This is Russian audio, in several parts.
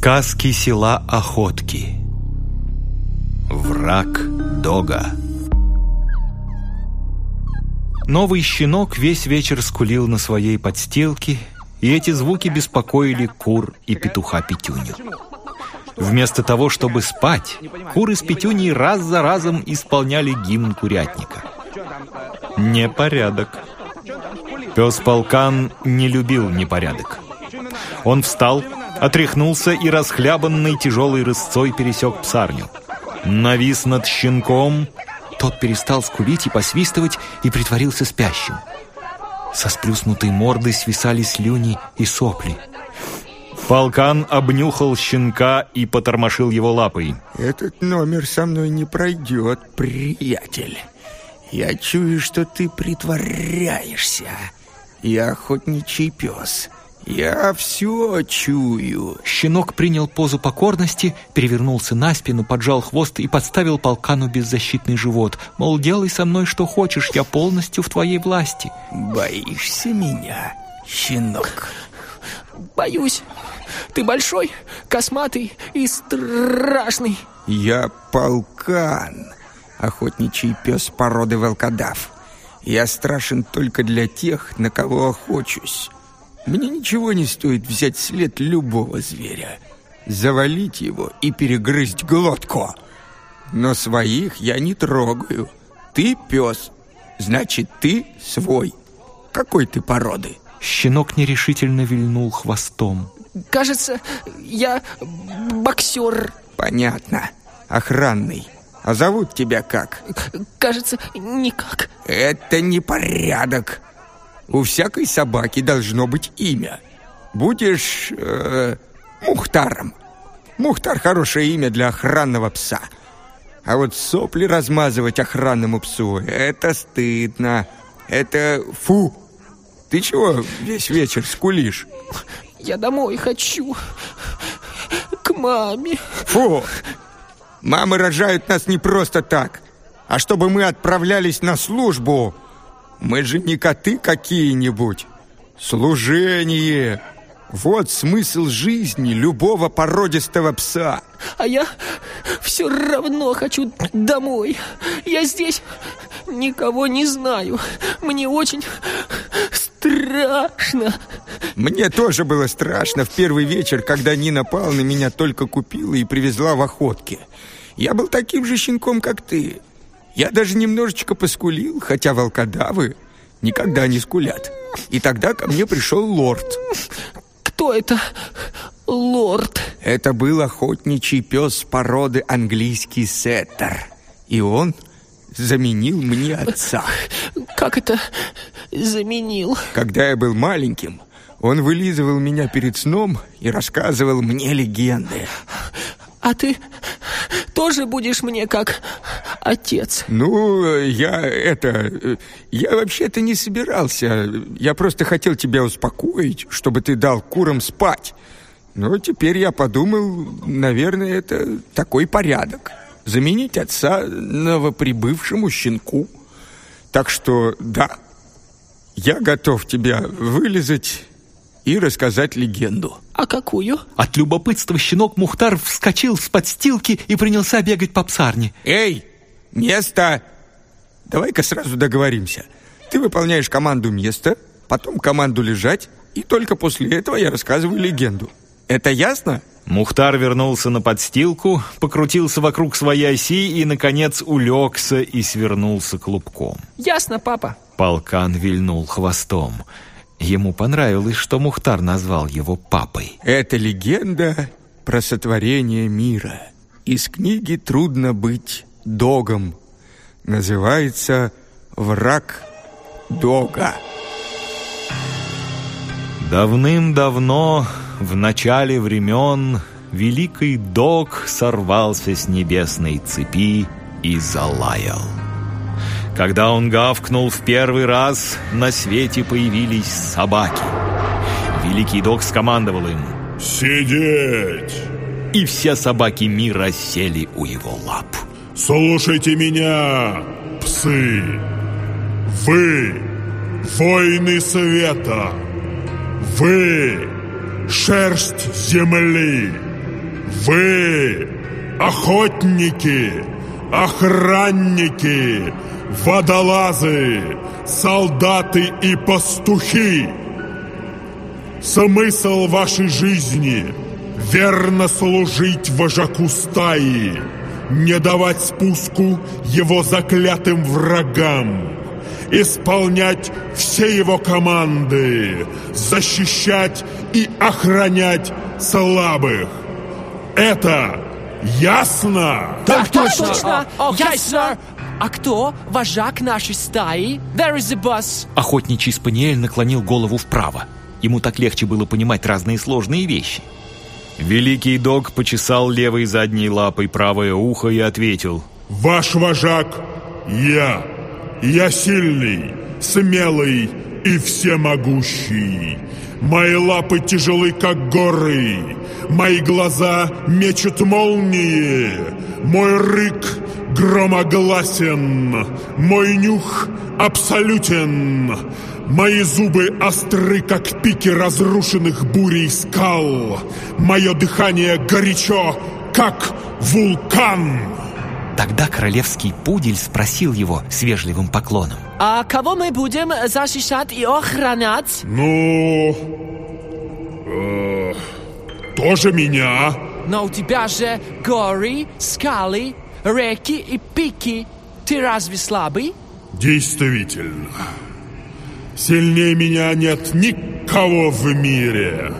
Сказки села Охотки Враг Дога Новый щенок весь вечер скулил на своей подстилке, и эти звуки беспокоили кур и петуха Петюню. Вместо того, чтобы спать, куры с Петюней раз за разом исполняли гимн курятника. Непорядок. Пес Полкан не любил непорядок. Он встал, отряхнулся и расхлябанной тяжелой рысцой пересек псарню. Навис над щенком. Тот перестал скулить и посвистывать и притворился спящим. Со сплюснутой мордой свисали слюни и сопли. Полкан обнюхал щенка и потормошил его лапой. «Этот номер со мной не пройдет, приятель. Я чую, что ты притворяешься. Я охотничий пес. «Я все чую». Щенок принял позу покорности, перевернулся на спину, поджал хвост и подставил полкану беззащитный живот. Мол, делай со мной что хочешь, я полностью в твоей власти. «Боишься меня, щенок?» «Боюсь. Ты большой, косматый и страшный». «Я полкан, охотничий пес породы волкодав. Я страшен только для тех, на кого охочусь». Мне ничего не стоит взять след любого зверя, завалить его и перегрызть глотку. Но своих я не трогаю. Ты пес, значит, ты свой. Какой ты породы? Щенок нерешительно вильнул хвостом. Кажется, я боксер. Понятно. Охранный. А зовут тебя как? Кажется, никак. Это непорядок. У всякой собаки должно быть имя. Будешь э, Мухтаром. Мухтар хорошее имя для охранного пса. А вот сопли размазывать охранному псу — это стыдно. Это фу. Ты чего весь вечер скулишь? Я домой хочу. К маме. Фу. Мамы рожают нас не просто так, а чтобы мы отправлялись на службу — мы же не коты какие-нибудь. Служение. Вот смысл жизни любого породистого пса. А я все равно хочу домой. Я здесь никого не знаю. Мне очень страшно. Мне тоже было страшно в первый вечер, когда Нина Павловна меня только купила и привезла в охотке. Я был таким же щенком, как ты. Я даже немножечко поскулил, хотя волкодавы никогда не скулят. И тогда ко мне пришел лорд. Кто это лорд? Это был охотничий пес породы английский сеттер. И он заменил мне отца. Как это заменил? Когда я был маленьким, он вылизывал меня перед сном и рассказывал мне легенды. А ты тоже будешь мне как отец? Ну, я это... Я вообще-то не собирался. Я просто хотел тебя успокоить, чтобы ты дал курам спать. Но теперь я подумал, наверное, это такой порядок. Заменить отца новоприбывшему щенку. Так что, да, я готов тебя вылезать и рассказать легенду. А какую? От любопытства щенок Мухтар вскочил с подстилки и принялся бегать по псарне. Эй, место! Давай-ка сразу договоримся. Ты выполняешь команду место, потом команду лежать, и только после этого я рассказываю легенду. Это ясно? Мухтар вернулся на подстилку, покрутился вокруг своей оси и, наконец, улегся и свернулся клубком. Ясно, папа. Полкан вильнул хвостом. Ему понравилось, что Мухтар назвал его папой. Это легенда про сотворение мира. Из книги «Трудно быть догом». Называется «Враг дога». Давным-давно, в начале времен, Великий дог сорвался с небесной цепи и залаял. Когда он гавкнул в первый раз, на свете появились собаки. Великий дог скомандовал им «Сидеть!» И все собаки мира сели у его лап. «Слушайте меня, псы! Вы — воины света! Вы — шерсть земли! Вы, охотники, охранники, водолазы, солдаты и пастухи, смысл вашей жизни — верно служить вожаку стаи, не давать спуску его заклятым врагам, исполнять все его команды, защищать и охранять слабых. Это ясно? Так точно! Ясно! А кто вожак нашей стаи? There is a bus. Охотничий спаниель наклонил голову вправо. Ему так легче было понимать разные сложные вещи. Великий дог почесал левой задней лапой правое ухо и ответил. Ваш вожак — я. Я сильный, смелый и всемогущий. Мои лапы тяжелы, как горы. Мои глаза мечут молнии. Мой рык громогласен. Мой нюх абсолютен. Мои зубы остры, как пики разрушенных бурей скал. Мое дыхание горячо, как вулкан. Тогда королевский пудель спросил его с вежливым поклоном. А кого мы будем защищать и охранять? Ну... э, тоже меня. Но у тебя же горы, скалы, реки и пики. Ты разве слабый? Действительно. Сильнее меня нет никого в мире.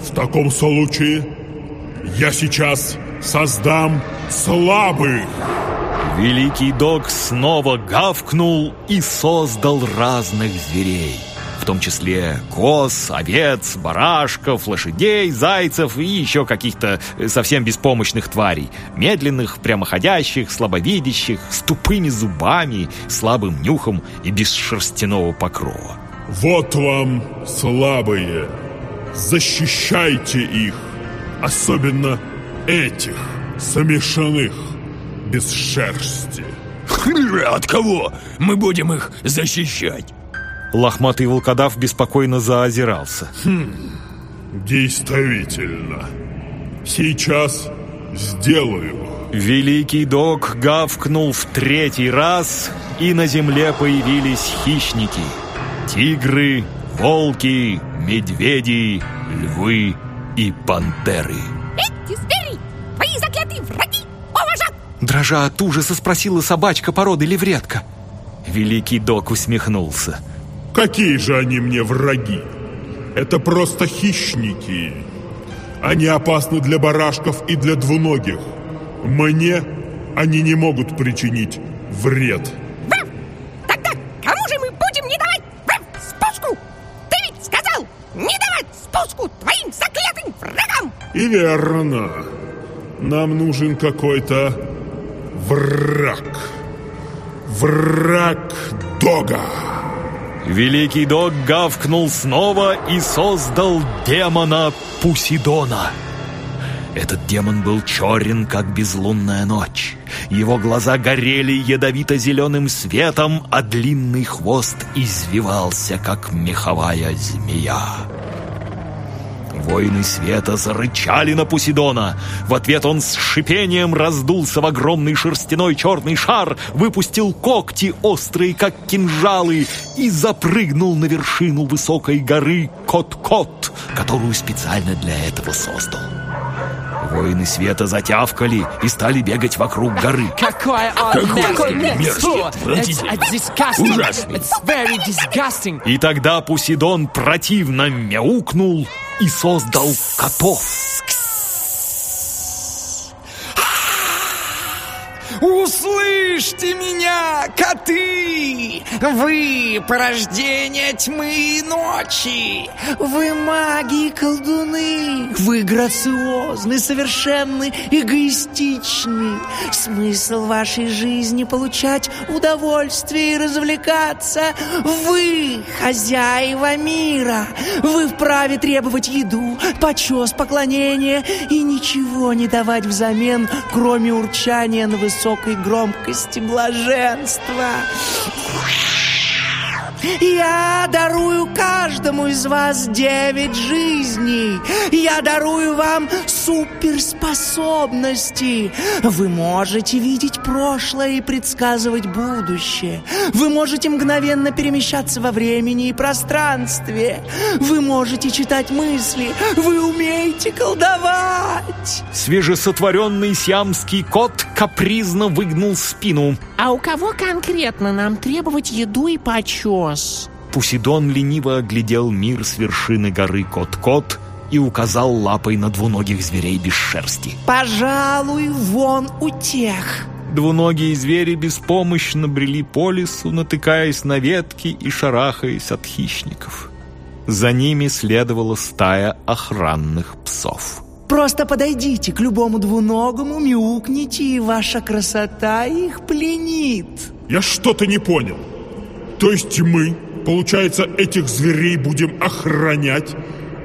В таком случае я сейчас создам слабых. Великий дог снова гавкнул и создал разных зверей. В том числе коз, овец, барашков, лошадей, зайцев и еще каких-то совсем беспомощных тварей. Медленных, прямоходящих, слабовидящих, с тупыми зубами, слабым нюхом и без шерстяного покрова. Вот вам слабые. Защищайте их. Особенно этих смешанных без шерсти. От кого мы будем их защищать? Лохматый волкодав беспокойно заозирался. Действительно. Сейчас сделаю. Великий дог гавкнул в третий раз, и на земле появились хищники. Тигры, волки, медведи, львы и пантеры. Эти звери, твои заклятые враги, о вожак! Дрожа от ужаса спросила собачка породы левретка. Великий дог усмехнулся. Какие же они мне враги? Это просто хищники. Они опасны для барашков и для двуногих. Мне они не могут причинить вред. Тогда кому же мы будем не давать врав, спуску? Ты ведь сказал не давать спуску твоим заклятым врагам! И верно. Нам нужен какой-то враг. Враг Дога. Великий дог гавкнул снова и создал демона Пусидона. Этот демон был черен, как безлунная ночь. Его глаза горели ядовито-зеленым светом, а длинный хвост извивался, как меховая змея. Воины света зарычали на Пусидона. В ответ он с шипением раздулся в огромный шерстяной черный шар, выпустил когти, острые как кинжалы, и запрыгнул на вершину высокой горы Кот-Кот, которую специально для этого создал. Воины света затявкали и стали бегать вокруг горы. Какое Какой мерзкий. disgusting. ужасный. И тогда Пусидон противно мяукнул и создал котов. Услышьте меня, коты! Вы порождение тьмы и ночи! Вы маги и колдуны! Вы грациозны, совершенны, эгоистичны! Смысл вашей жизни получать удовольствие и развлекаться! Вы хозяева мира! Вы вправе требовать еду, почес, поклонение и ничего не давать взамен, кроме урчания на высокой громкости блаженства. Я дарую каждому из вас девять жизней. Я дарую вам суперспособности. Вы можете видеть прошлое и предсказывать будущее. Вы можете мгновенно перемещаться во времени и пространстве. Вы можете читать мысли. Вы умеете колдовать. Свежесотворенный сиамский кот капризно выгнул спину. А у кого конкретно нам требовать еду и почес? Пусидон лениво оглядел мир с вершины горы Кот-Кот и указал лапой на двуногих зверей без шерсти. Пожалуй, вон у тех. Двуногие звери беспомощно брели по лесу, натыкаясь на ветки и шарахаясь от хищников. За ними следовала стая охранных псов. Просто подойдите к любому двуногому, мяукните, и ваша красота их пленит. Я что-то не понял. То есть мы, получается, этих зверей будем охранять,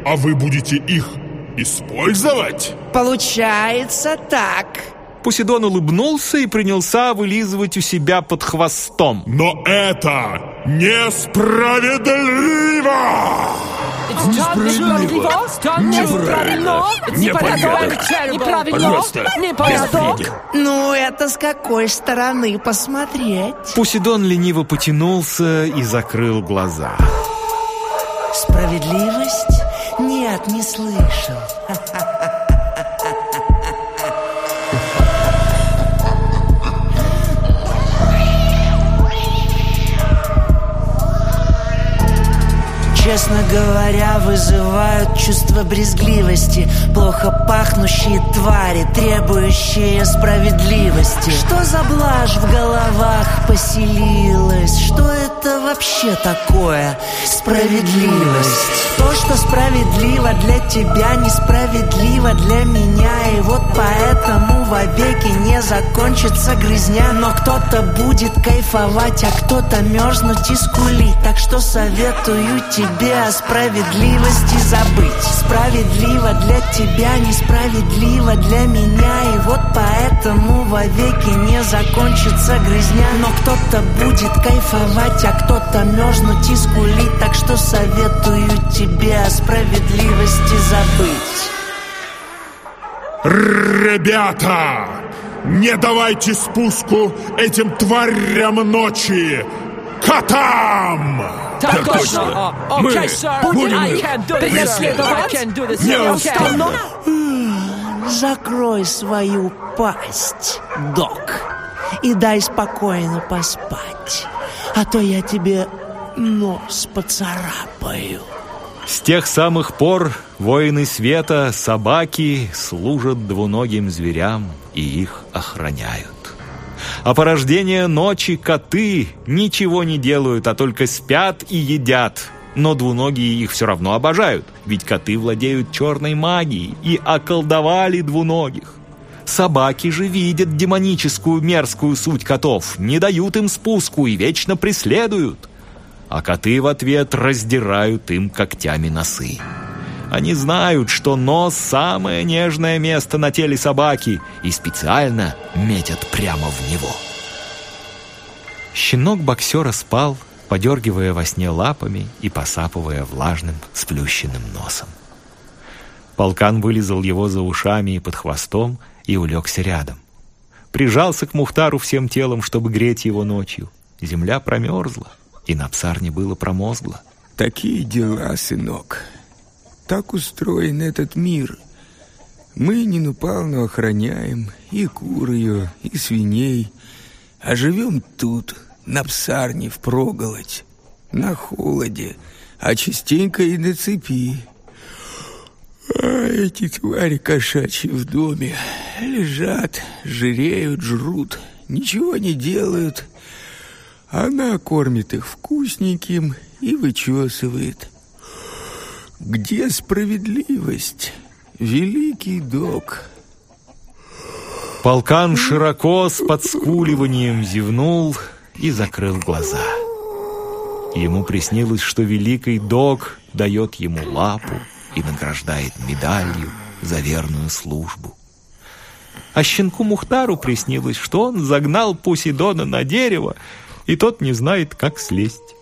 а вы будете их использовать? Получается так. Посейдон улыбнулся и принялся вылизывать у себя под хвостом. Но это несправедливо! Несправедливо! Неправильно! Непорядок! Пожалуйста, без бреден. Ну, это с какой стороны посмотреть? Пусидон лениво потянулся и закрыл глаза. Справедливость? Нет, не слышал. Честно говоря, вызывают чувство брезгливости. Плохо пахнущие твари, требующие справедливости. Что за блажь в головах поселилась? Что это вообще такое? Справедливость. То, что справедливо для тебя, несправедливо для меня. И вот поэтому вовеки не закончится грызня. Но кто-то будет кайфовать, а кто-то мерзнуть и скулить. Так что советую тебе о справедливости забыть. Справедливо для тебя, несправедливо для меня И вот поэтому вовеки не закончится грызня Но кто-то будет кайфовать, а кто-то мерзнуть и скулить Так что советую тебе о справедливости забыть Ребята! Не давайте спуску этим тварям ночи! Котам! Так точно! Мы будем преследовать неустанно! Закрой свою пасть, док, и дай спокойно поспать, а то я тебе нос поцарапаю. С тех самых пор воины света, собаки, служат двуногим зверям и их охраняют. А порождение ночи коты ничего не делают, а только спят и едят. Но двуногие их все равно обожают, ведь коты владеют черной магией и околдовали двуногих. Собаки же видят демоническую мерзкую суть котов, не дают им спуску и вечно преследуют. А коты в ответ раздирают им когтями носы. Они знают, что нос – самое нежное место на теле собаки и специально метят прямо в него. Щенок боксера спал, подергивая во сне лапами и посапывая влажным, сплющенным носом. Полкан вылезал его за ушами и под хвостом и улегся рядом. Прижался к Мухтару всем телом, чтобы греть его ночью. Земля промерзла, и на псарне было промозгло. Такие дела, сынок. Так устроен этот мир. Мы Нинупалну охраняем, и кур ее, и свиней, а живем тут, на псарне впроголодь, на холоде, а частенько и на цепи. А эти твари кошачьи в доме лежат, жиреют, жрут, ничего не делают. Она кормит их вкусненьким и вычесывает. Где справедливость, великий док? Полкан широко с подскуливанием зевнул и закрыл глаза. Ему приснилось, что великий дог дает ему лапу и награждает медалью за верную службу. А щенку Мухтару приснилось, что он загнал Пусидона на дерево, и тот не знает, как слезть.